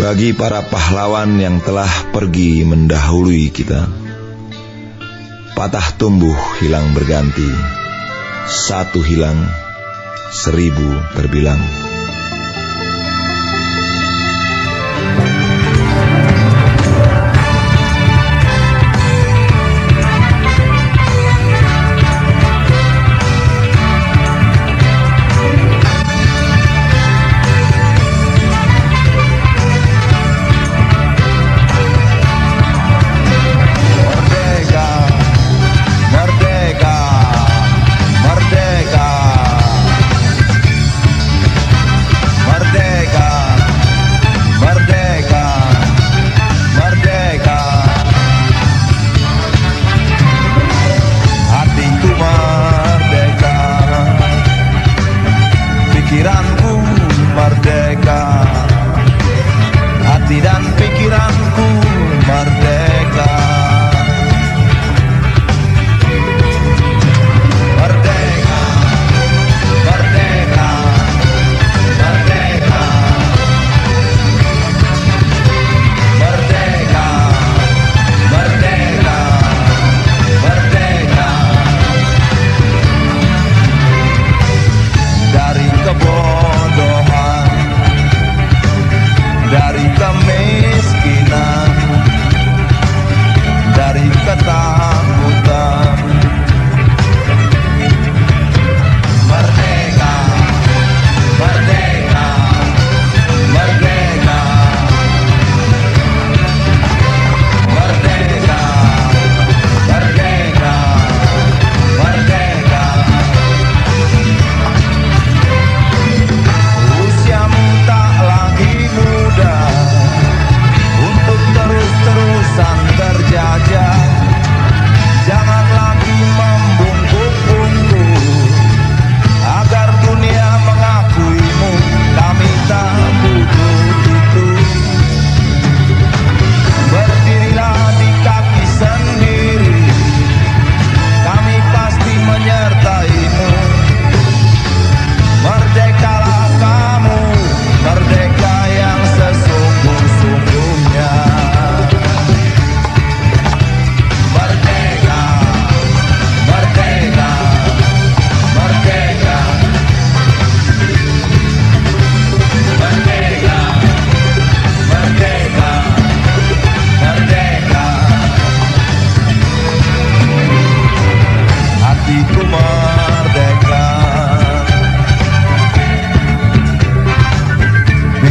bagi para pahlawan yang telah pergi mendahului kita. Patah tumbuh hilang berganti, satu hilang, seribu terbilang.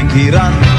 Pikiran